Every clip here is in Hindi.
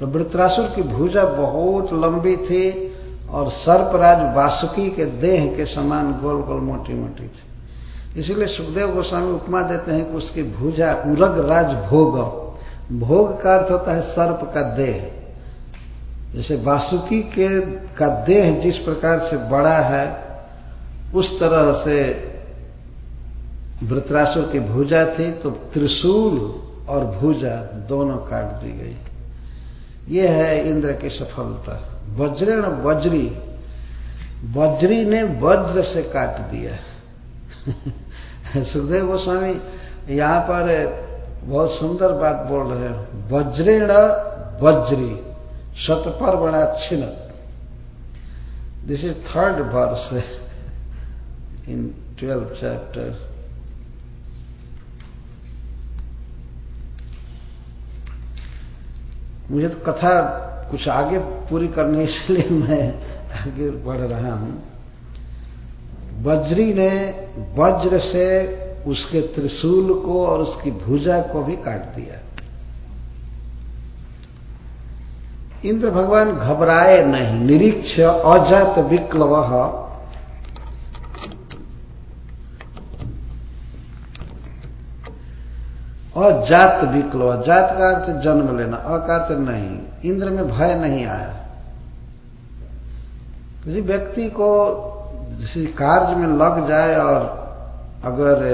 तो वृत्रासुर की भुजा बहुत लंबी थी और सर्पराज वासुकी के देह के समान गोल गोल मोटी मोटी थी। इसीलिए सुखदेव गोस्वामी उपमा देते हैं कि उसकी भुजा उरग राज भोग। भोग का अर्थ होता है सर्प का देह। जैसे वासुकी के, का देह जिस प्रकार से बड़ा है, उस तरह से वृत्रासुर की भुजा थी तो त्रिशूल और भुजा दोनों काट दी गई। ये है इंद्र की सफलता। वज्रण वज्री। वज्री ने वज्र से काट दिया। सुखदेव गोस्वामी, यहाँ पर बहुत सुंदर बात बोल रहे हैं। वज्रेण वज्री शतपर्वणाक्षिण this is third verse in twelve chapter मुझे तो कथा कुछ आगे पूरी करने इसलिए मैं आगे बढ़ रहा हूँ। वज्री ने वज्र से उसके त्रिशूल को और उसकी भुजा को भी काट दिया। इंद्र भगवान घबराए नहीं, निरीक्ष, अजात विक्लव अजात विक्लव अजात का अर्थ जन्म लेना अ का नहीं। इंद्र में भय नहीं आया। किसी व्यक्ति को किसी कार्य में लग जाए और अगर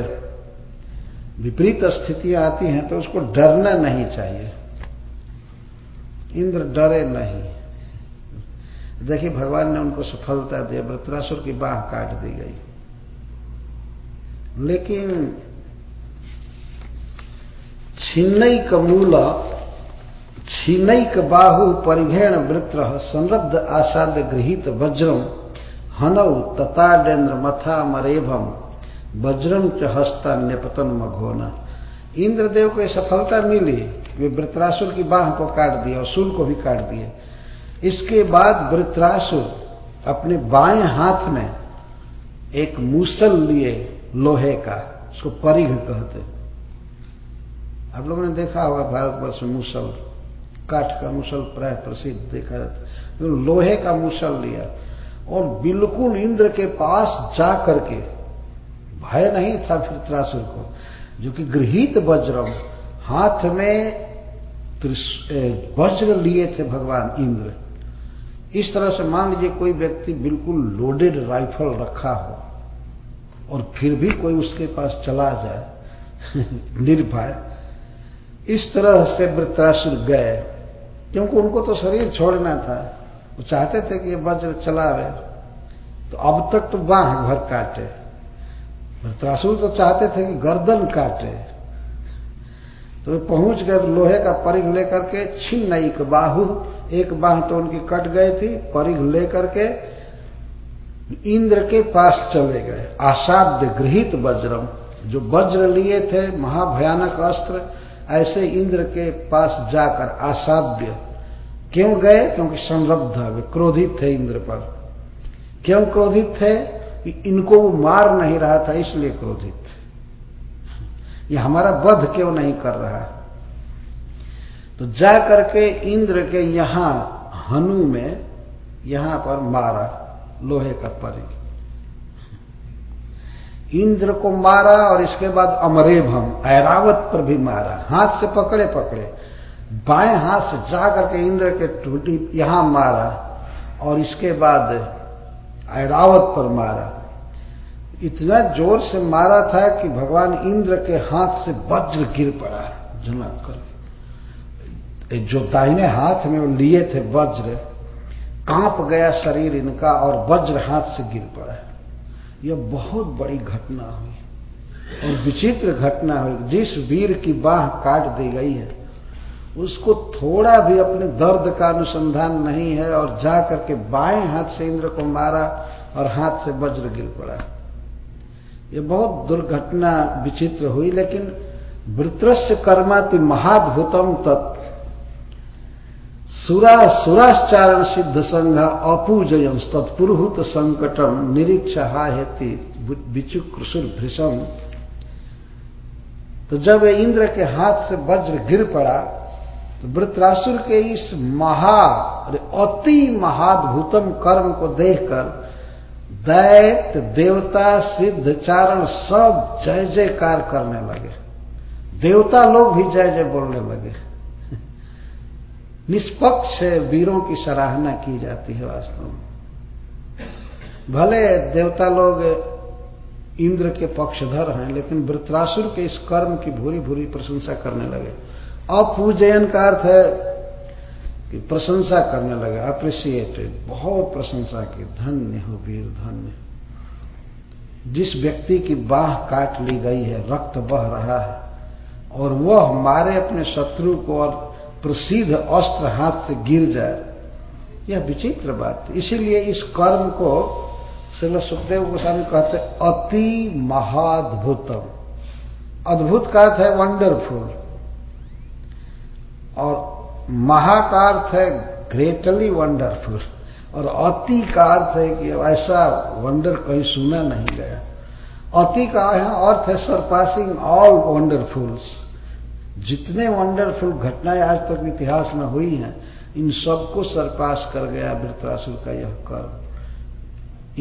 विपरीत स्थितियाँ आती हैं तो उसको डरना नहीं चाहिए। इंद्र डरे नहीं। देखिए, भगवान ने उनको सफलता दी वृत्रासुर की बाह काट दी गई। लेकिन छिन्नक मूल छिन्नक बाहु परिघेण वृत्र समृद्ध आसाद गृहित वज्रम हनौ तताडेन्द्र मथा मरेभम वज्रम च हस्ता नेपतन मघोना। इंद्रदेव को सफलता मिली, वे वृत्रासुर की बाह को काट दिया और सूल को भी काट दिए। इसके बाद वृत्रासुर अपने बाएँ हाथ में एक मूसल लिए, लोहे का, उसको परिघ कहते आप लोगों ने देखा होगा भारतवर्ष में मूसल, काठ का मूसल प्राय प्रसिद्ध देखा जाता तो लोहे का मूसल लिया और बिल्कुल इंद्र के पास जा करके, भय नहीं था वृत्रासुर को, जो कि गृहित वज्रम, हाथ में वज्र लिए थे भगवान इंद्र। इस तरह से मान लीजिए कोई व्यक्ति बिल्कुल लोडेड राइफल रखा हो और फिर भी कोई उसके पास चला जाए, निर्भय इस तरह से वृत्रासुर गए, क्योंकि उनको तो शरीर छोड़ना था। वो चाहते थे कि ये वज्र चलावे तो अब तक तो बाह भर काटे। वृत्रासुर तो चाहते थे कि गर्दन काटे। तो वे पहुँच गए तो लोहे का परिघ लेकर के छिन्न एक बाहु, एक बाह तो उनकी कट गई थी, परिघ लेकर के इंद्र के पास चले गए। आसाध्य गृहित वज्रम। जो वज्र लिए थे, महाभयानक अस्त्र ऐसे इंद्र के पास जाकर असाध्य क्यों गए? क्योंकि संरब्ध वे क्रोधित थे इंद्र पर। क्यों क्रोधित थे? इनको वो मार नहीं रहा था, इसलिए क्रोधित। ये हमारा वध क्यों नहीं कर रहा तो जा करके इंद्र के यहाँ हनु में यहाँ पर मारा, लोहे का परिग इंद्र को मारा और इसके बाद अमरेभम ऐरावत पर भी मारा। हाथ से पकड़े पकड़े। बाएँ हाथ से जा करके इंद्र के टूटी यहाँ मारा और इसके बाद ऐरावत पर मारा। इतना ज़ोर से मारा था कि भगवान इंद्र के हाथ से वज्र गिर पड़ा झनक कर। जो दाहिने हाथ में वो लिए थे वज्र, काँप गया शरीर इनका और वज्र हाथ से गिर पड़ा। यह बहुत बड़ी घटना हुई। और विचित्र घटना हुई। जिस वीर की बाह काट दी गई है, उसको थोड़ा भी अपने दर्द का अनुसंधान नहीं है और जा करके बाएँ हाथ से इंद्र को मारा और हाथ से वज्र गिर पड़ा। ये बहुत दुर्घटना विचित्र हुई, लेकिन वृत्रस्य कर्माति महाभूतम तत् सुरा सुराश्चारण सिद्ध संघ अपूजयम तत्पुरुहूत संकटम निरीक्ष हाति विचुक्रसुर भृषम तो जब इंद्र के हाथ से वज्र गिर पड़ा तो वृत्रासुर के इस महा अति महाद्भुतम कर्म को देखकर दैत देवता सिद्ध चारण सब जय जयकार करने लगे। देवता लोग भी जय जय बोलने लगे। निष्पक्ष वीरों की सराहना की जाती है वास्तव में। भले देवता लोग इंद्र के पक्षधर हैं, लेकिन वृत्रासुर के इस कर्म की भूरी भूरी प्रशंसा करने लगे। अपूजयन का अर्थ है कि प्रशंसा करने लगे अप्रिसिएटेड बहुत प्रशंसा की, धन्य हो वीर, धन्य। जिस व्यक्ति की बाह काट ली गई है, रक्त बह रहा है, और वह मारे अपने शत्रु को और प्रसिद्ध अस्त्र हाथ से गिर जाए। यह विचित्र बात। इसीलिए इस कर्म को श्रील सुखदेव गोस्वामी कहते अति महाद्भुतम। अद्भुत का अर्थ है वंडरफुल और महा का अर्थ है ग्रेटली वंडरफुल और अति का अर्थ है कि ऐसा वंडर कहीं सुना नहीं गया। अति का अर्थ है सरपासिंग ऑल वंडरफुल्स जितने वंडरफुल घटनाएँ आज तक इतिहास में हुई हैं, इन सबको सरपास कर गया वृत्रासुर का यह कर्म।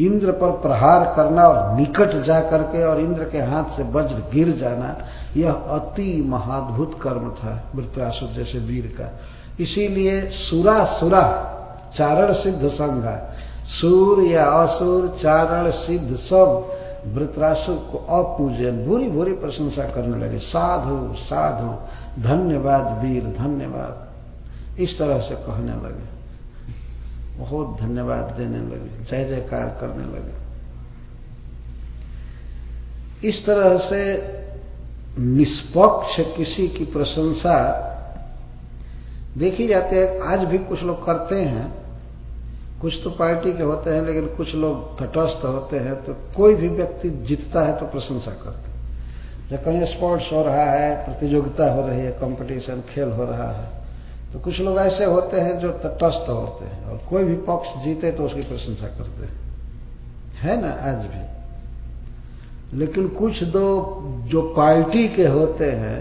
इंद्र पर प्रहार करना और निकट जा करके और इंद्र के हाथ से वज्र गिर जाना, यह अति महाद्भुत कर्म था वृत्रासुर जैसे वीर का। इसीलिए सुरा सुरा, चारण सिद्ध संघा सूर या असुर चारण सिद्ध सब वृत्रासुर को अपूजन बुरी बुरी प्रशंसा करने लगे, साधु साधु, धन्यवाद वीर, धन्यवाद। इस तरह से कहने लगे। बहुत धन्यवाद देने लगे, जय जयकार करने लगे। इस तरह से निष्पक्ष किसी की प्रशंसा देखी जाती है। आज भी कुछ लोग करते हैं। कुछ तो पार्टी के होते हैं, लेकिन कुछ लोग तटस्थ होते हैं तो कोई भी व्यक्ति जीतता है तो प्रशंसा करते जब कहीं स्पोर्ट्स हो रहा है, प्रतियोगिता हो रही है कंपटीशन खेल हो रहा है तो कुछ लोग ऐसे होते हैं जो तटस्थ होते हैं, और कोई भी पक्ष जीते तो उसकी प्रशंसा करते हैं। है ना, आज भी। लेकिन कुछ दो जो पार्टी के होते हैं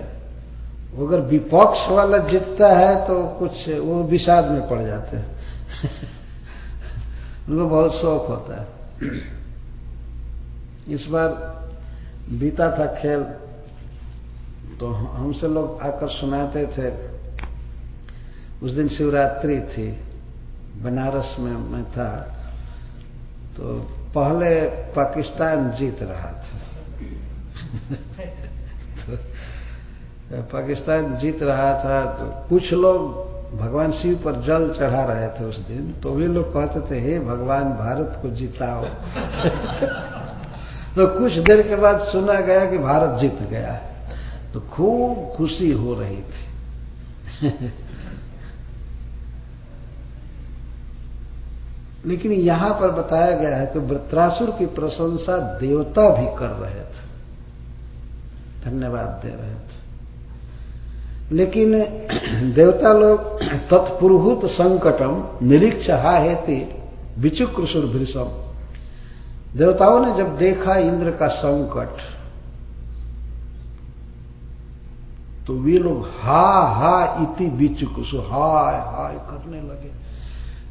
अगर विपक्ष वाला जीतता है तो कुछ वो विषाद में पड़ जाते हैं। उनको बहुत शौक होता है। इस बार बीता था खेल तो हमसे लोग आकर सुनाते थे। उस दिन शिवरात्रि थी, बनारस में मैं था तो पहले पाकिस्तान जीत रहा था। तो पाकिस्तान जीत रहा था तो कुछ लोग भगवान शिव पर जल चढ़ा रहे थे उस दिन तो वे लोग कहते थे, हे भगवान, भारत को जिताओ। तो कुछ देर के बाद सुना गया कि भारत जीत गया। तो खूब खुशी हो रही थी। लेकिन यहाँ पर बताया गया है कि वृत्रासुर की प्रशंसा देवता भी कर रहे थे। धन्यवाद दे रहे थे। लेकिन देवता लोग तत्पुरुहूत संकटम, निरीक्ष हा हेति विचुक्रसुर भृषम देवताओं ने जब देखा इंद्र का संकट तो वे लोग हा हा इति बिचुकुसु हाय हाय करने लगे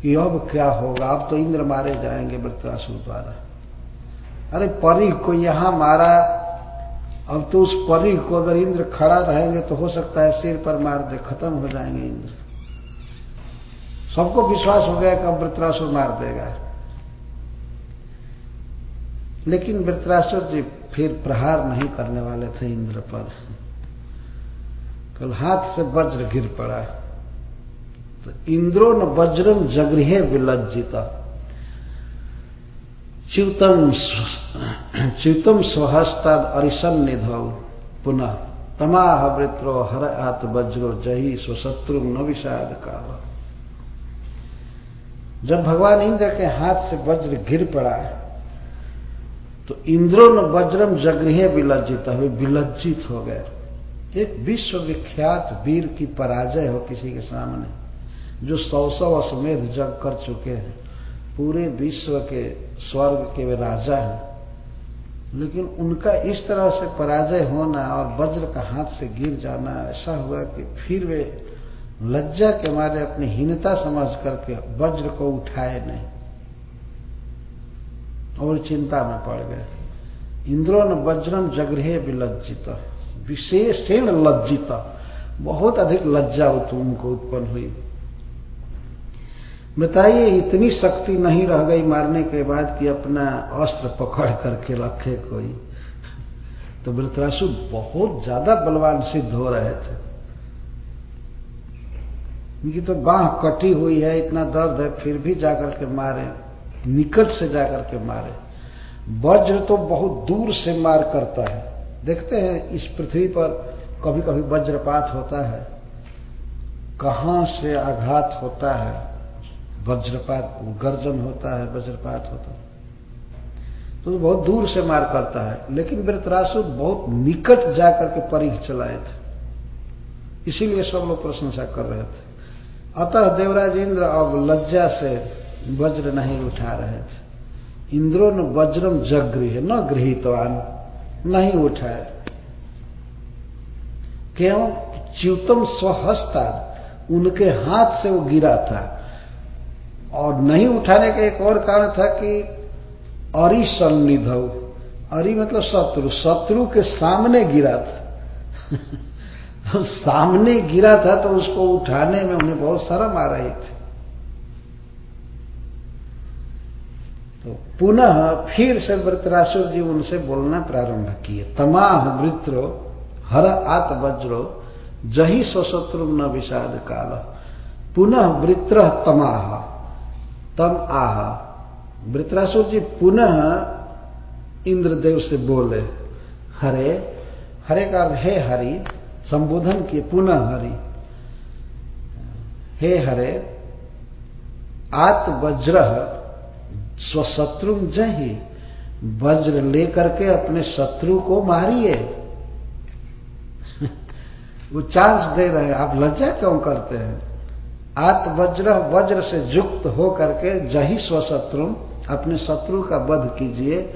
कि अब क्या होगा? अब तो इंद्र मारे जाएँगे वृत्रासुर द्वारा। अरे परी को यहाँ मारा अब तो उस परी को अगर इंद्र खड़ा रहेंगे तो हो सकता है सिर पर मार दे, खत्म हो जाएँगे इंद्र। सबको विश्वास हो गया कि अब वृत्रासुर मार देगा। लेकिन वृत्रासुर जी फिर प्रहार नहीं करने वाले थे इंद्र पर। कल हाथ से वज्र गिर पड़ा। तो इंद्रो न वज्रम जगृह विलज्जिता। च्युतम च्युतम स्वहस्ताद अरिशन निधौ पुनः तमाह वृत्रो हर आत वज्रो जही स्वशत्रु न विषाद काल। जब भगवान इंद्र के हाथ से वज्र गिर पड़ा तो इंद्रो न वज्रम जगृह विलज्जित हुए, विलज्जित हो गए। एक विश्व विख्यात वीर की पराजय हो किसी के सामने, जो सौ सौ अश्वमेध जग कर चुके हैं। पूरे विश्व के स्वर्ग के वे राजा हैं। लेकिन उनका इस तरह से पराजय होना और वज्र का हाथ से गिर जाना, ऐसा हुआ कि फिर वे लज्जा के मारे अपनी हीनता समझ करके वज्र को उठाए नहीं और चिंता में पड़ गए। इंद्रो ने वज्रम जगृहे विलज्जित, विशेषण लज्जित। बहुत अधिक लज्जा उनको उत्पन्न हुई। बताइए, इतनी शक्ति नहीं रह गई मारने के बाद कि अपना अस्त्र पकड़ करके रखे कोई। तो वृतरासु बहुत ज़्यादा बलवान सिद्ध हो रहे थे। उनकी तो बाह कटी हुई है, इतना दर्द है, फिर भी जाकर के मारे, निकट से जाकर के मारे। वज्र तो बहुत दूर से मार करता है। देखते हैं, इस पृथ्वी पर कभी कभी वज्रपात होता है। कहाँ से आघात होता है? वज्रपात गर्जन होता है, वज्रपात होता है। तो बहुत दूर से मार करता है, लेकिन वृतरासुर बहुत निकट जाकर के परिघ चलाए थे। इसीलिए सब लोग प्रशंसा कर रहे थे। अतः देवराज इंद्र अब लज्जा से वज्र नहीं उठा रहे थे। इंद्रो न वज्रम जगृह, न गृहितवान, नहीं उठाए क्यों? च्युतम स्वहस्ता, उनके हाथ से वो गिरा था। और नहीं उठाने का एक और कारण था कि अरि सन्निधव अरि मतलब शत्रु। शत्रु के सामने गिरा था। सामने गिरा था तो उसको उठाने में उन्हें बहुत शर्म आ रही थी। तो पुनः फिर से वृतरासुर जी उनसे बोलना प्रारंभ किए। तमाह वृत्रो, हर आत वज्रो जही स्वशत्रु न विषाद काल। पुनः वृत्र तमाह। तम आह। वृत्रासुर जी पुनः इंद्रदेव से बोले, हरे हरे का हे हरि, संबोधन किए, पुनः हरि। हे हरे आत वज्र स्वशत्रु जही, वज्र लेकर के अपने शत्रु को मारिए। वो चांस दे रहे हैं। आप लज्जा क्यों करते हैं? आत वज्र से युक्त हो करके जही स्वशत्रु, अपने शत्रु का वध कीजिए,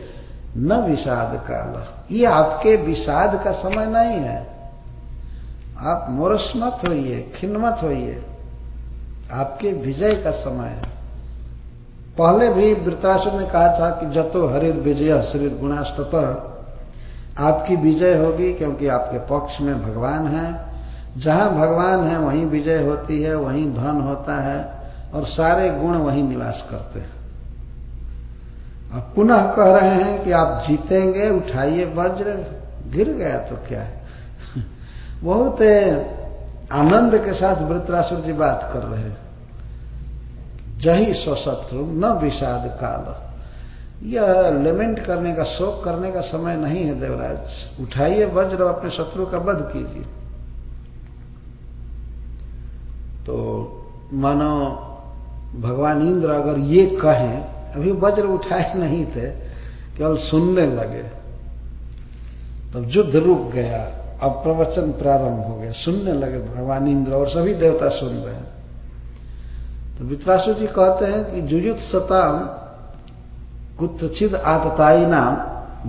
न विषाद काल। ये आपके विषाद का समय नहीं है। आप मोरस मत होइए, खिन्न मत होइए। आपके विजय का समय है। पहले भी वृतासुर ने कहा था कि जतो हरिर विजय शरीर गुणास्तत। आपकी विजय होगी क्योंकि आपके पक्ष में भगवान है। जहाँ भगवान है, वहीं विजय होती है, वहीं धन होता है और सारे गुण वहीं निवास करते हैं। अब पुनः कह रहे हैं कि आप जीतेंगे, उठाइए वज्र, गिर गया तो क्या है? बहुत आनंद के साथ वृतरासुर जी बात कर रहे हैं। जही स्वशत्रु न विषाद काल। यह लेमेंट करने का, शोक करने का समय नहीं है, देवराज। उठाइए वज्र और अपने शत्रु का वध कीजिए। तो मानो भगवान इंद्र अगर ये कहें, अभी वज्र उठाए नहीं थे, केवल सुनने लगे। तब युद्ध रुक गया, अब प्रवचन प्रारंभ हो गया, सुनने लगे भगवान इंद्र और सभी देवता सुन रहे हैं। तो वित्रासु जी कहते हैं कि जुयुत सताम, कुत्रचिद आतताई नाम,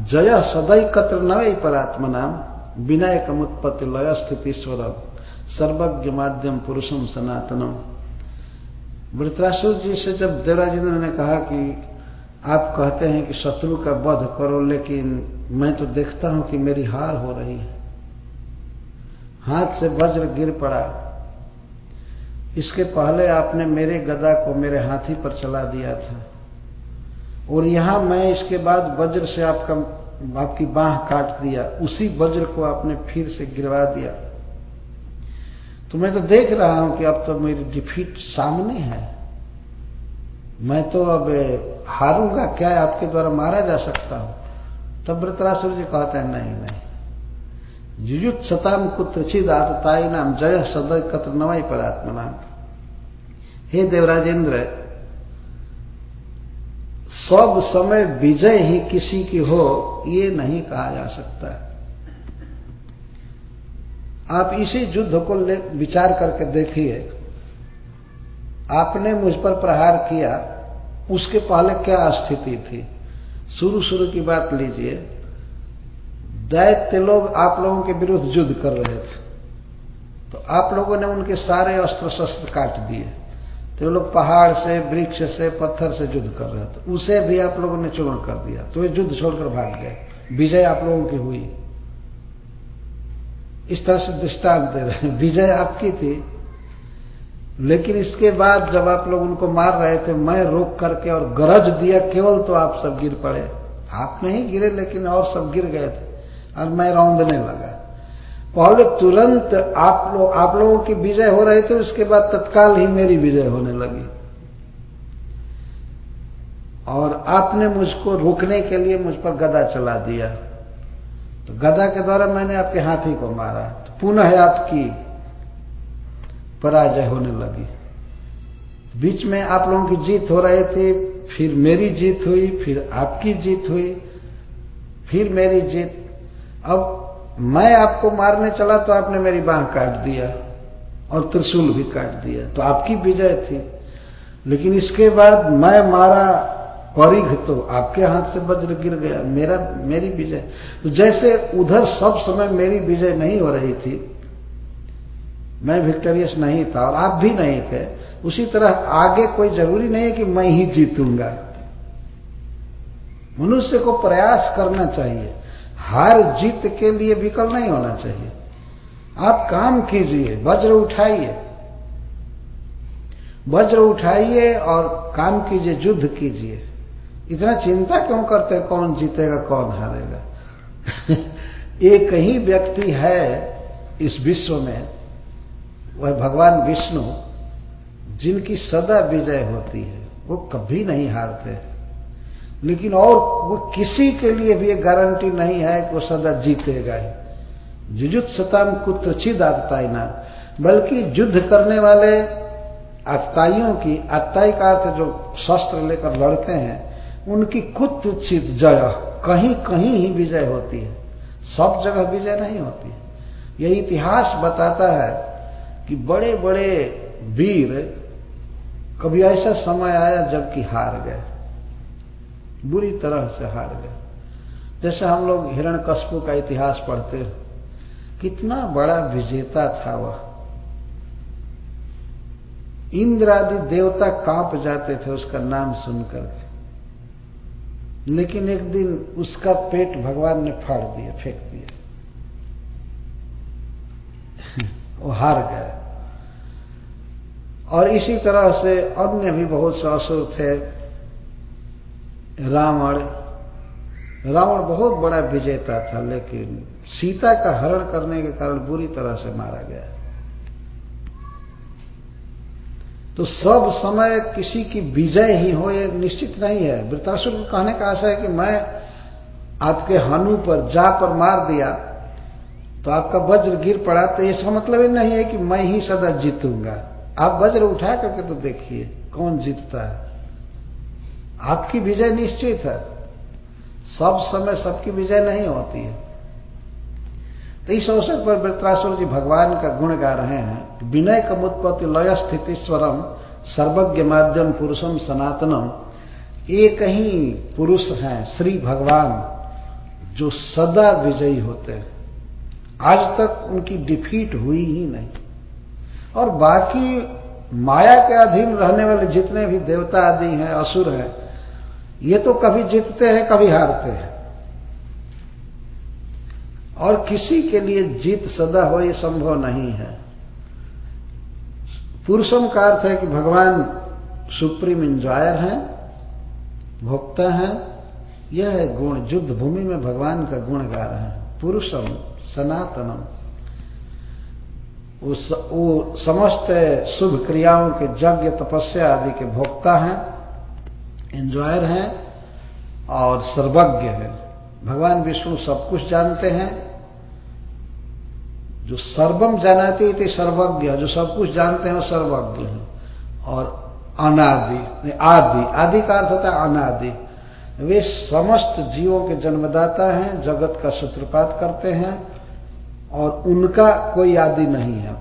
जय सदै कत्र नवय परात्म नाम विनय कमुत्पत्ति लय स्थितिश्वरम सर्वज्ञ माध्यम पुरुषम सनातनम। वृत्रासुर जी से जब देवराजेंद्र ने कहा कि आप कहते हैं कि शत्रु का वध करो, लेकिन मैं तो देखता हूँ कि मेरी हार हो रही है। हाथ से वज्र गिर पड़ा। इसके पहले आपने मेरे गदा को मेरे हाथी पर चला दिया था। और यहाँ मैं इसके बाद वज्र से आपका, आपकी बाह काट दिया। उसी वज्र को आपने फिर से गिरवा दिया। तो मैं तो देख रहा हूँ कि अब तो मेरी डिफीट सामने है। मैं तो अब हारूँगा, क्या आपके द्वारा मारा जा सकता हूँ? तब व्रतरासुर जी कहते हैं, नहीं नहीं। युयुत सताम कुत्रचिद आतताई नाम जय सदय कत्र नवाई पर नाम हे देवराजेंद्र, सब समय विजय ही किसी की हो, ये नहीं कहा जा सकता। है आप इसी युद्ध को विचार करके देखिए। आपने मुझ पर प्रहार किया, उसके पहले क्या स्थिति थी? शुरू शुरू की बात लीजिए। दैत्य लोग आप लोगों के विरुद्ध युद्ध कर रहे थे। तो आप लोगों ने उनके सारे अस्त्र शस्त्र काट दिए। तो लोग पहाड़ से, वृक्ष से, पत्थर से युद्ध कर रहे थे। उसे भी आप लोगों ने चूर्ण कर दिया। तो वे युद्ध छोड़कर भाग गए। विजय आप लोगों की हुई। इस तरह से दृष्टांत दे रहे हैं। विजय आपकी थी। लेकिन इसके बाद जब आप लोग उनको मार रहे थे, मैं रोक करके और गरज दिया, केवल तो आप सब गिर पड़े। आप नहीं गिरे, लेकिन और सब गिर गए थे और मैं रौंदने लगा। पहले तुरंत आप लोग आप लोगों की विजय हो रहे थे उसके बाद तत्काल ही मेरी विजय होने लगी। और आपने मुझको रोकने के लिए मुझ पर गदा चला दिया। तो गदा के द्वारा मैंने आपके हाथी को मारा तो पुनः आपकी पराजय होने लगी। बीच में आप लोगों की जीत हो रही थी, फिर मेरी जीत हुई, फिर आपकी जीत हुई, फिर मेरी जीत। अब मैं आपको मारने चला तो आपने मेरी बांह काट दिया और त्रिशूल भी काट दिया तो आपकी विजय थी। लेकिन इसके बाद मैं मारा परिघ तो आपके हाथ से वज्र गिर गया, मेरा, मेरी विजय। तो जैसे उधर सब समय मेरी विजय नहीं हो रही थी, मैं विक्टोरियस नहीं था और आप भी नहीं थे, उसी तरह आगे कोई ज़रूरी नहीं है कि मैं ही जीतूँगा। मनुष्य को प्रयास करना चाहिए। हार जीत के लिए विकल नहीं होना चाहिए। आप काम कीजिए, वज्र उठाइए। वज्र उठाइए और काम कीजिए, युद्ध कीजिए। इतना चिंता क्यों करते कौन जीतेगा, कौन हारेगा? एक ही व्यक्ति है इस विश्व में, वह भगवान विष्णु, जिनकी सदा विजय होती है, वो कभी नहीं हारते। लेकिन और वो किसी के लिए भी ये गारंटी नहीं है कि वो सदा जीतेगा ही। जुजुत सताम कुत्रचित आगताई ना बल्कि युद्ध करने वाले आगताइयों की आगताई का अर्थ जो शस्त्र लेकर लड़ते हैं उनकी कुत्रचित जय कहीं कहीं ही विजय होती है। सब जगह विजय नहीं होती है। यह इतिहास बताता है कि बड़े बड़े वीर कभी ऐसा समय आया जबकि हार गए। बुरी तरह से हार गए। जैसे हम लोग हिरण का इतिहास पढ़ते कितना बड़ा विजेता था वह। इंद्र आदि देवता काँप जाते थे उसका नाम सुनकर के। लेकिन एक दिन उसका पेट भगवान ने फाड़ दिया, फेंक दिया। वो हार गया। और इसी तरह से अन्य भी बहुत से असुर थे, रावण। रावण बहुत बड़ा विजेता था, लेकिन सीता का हरण करने के कारण बुरी तरह से मारा गया। तो सब समय किसी की विजय ही हो, ये निश्चित नहीं है। वृतासुर को कहने का आशा है कि मैं आपके हनु पर जा पर मार दिया तो आपका वज्र गिर पड़ा तो इसका मतलब ही नहीं है कि मैं ही सदा जीतूँगा। आप वज्र उठा करके तो देखिए, कौन जीतता है। आपकी विजय निश्चित है। सब समय सबकी विजय नहीं होती है। तो इस अवसर पर वृत्रासुर जी भगवान का गुण गा रहे हैं विनय कमुत्पत्ति लय स्थिति स्वरम सर्वज्ञ माध्यम पुरुषम सनातनम। एक ही पुरुष हैं, श्री भगवान, जो सदा विजयी होते हैं। आज तक उनकी डिफीट हुई ही नहीं। और बाकी माया के अधीन रहने वाले जितने भी देवता आदि हैं, असुर हैं, ये तो कभी जीतते हैं, कभी हारते हैं। और किसी के लिए जीत सदा हो, ये संभव नहीं है। पुरुषम का अर्थ है कि भगवान सुप्रीम इंजॉयर हैं, भोक्ता हैं, यह है गुण, युद्ध भूमि में भगवान का गुण गा रहे हैं। पुरुषम, सनातनम। वो समस्त शुभ क्रियाओं के यज्ञ, तपस्या आदि के भोक्ता हैं, एंजॉयर हैं और सर्वज्ञ हैं। भगवान विष्णु सब कुछ जानते हैं जो सर्वम जानाते थे सर्वज्ञ जो सब कुछ जानते हैं वो सर्वज्ञ हैं। और अनादि आदि आदि का अर्थ होता है अनादि। वे समस्त जीवों के जन्मदाता हैं, जगत का सूत्रपात करते हैं, और उनका कोई आदि नहीं है।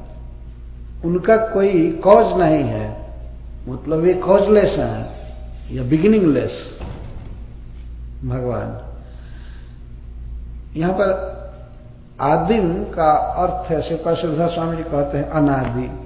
उनका कोई कॉज नहीं है। मतलब वे कॉजलेस हैं, या बिगिनिंगलेस भगवान। यहाँ पर आदिम का अर्थ है श्रीधर स्वामी जी कहते हैं अनादि।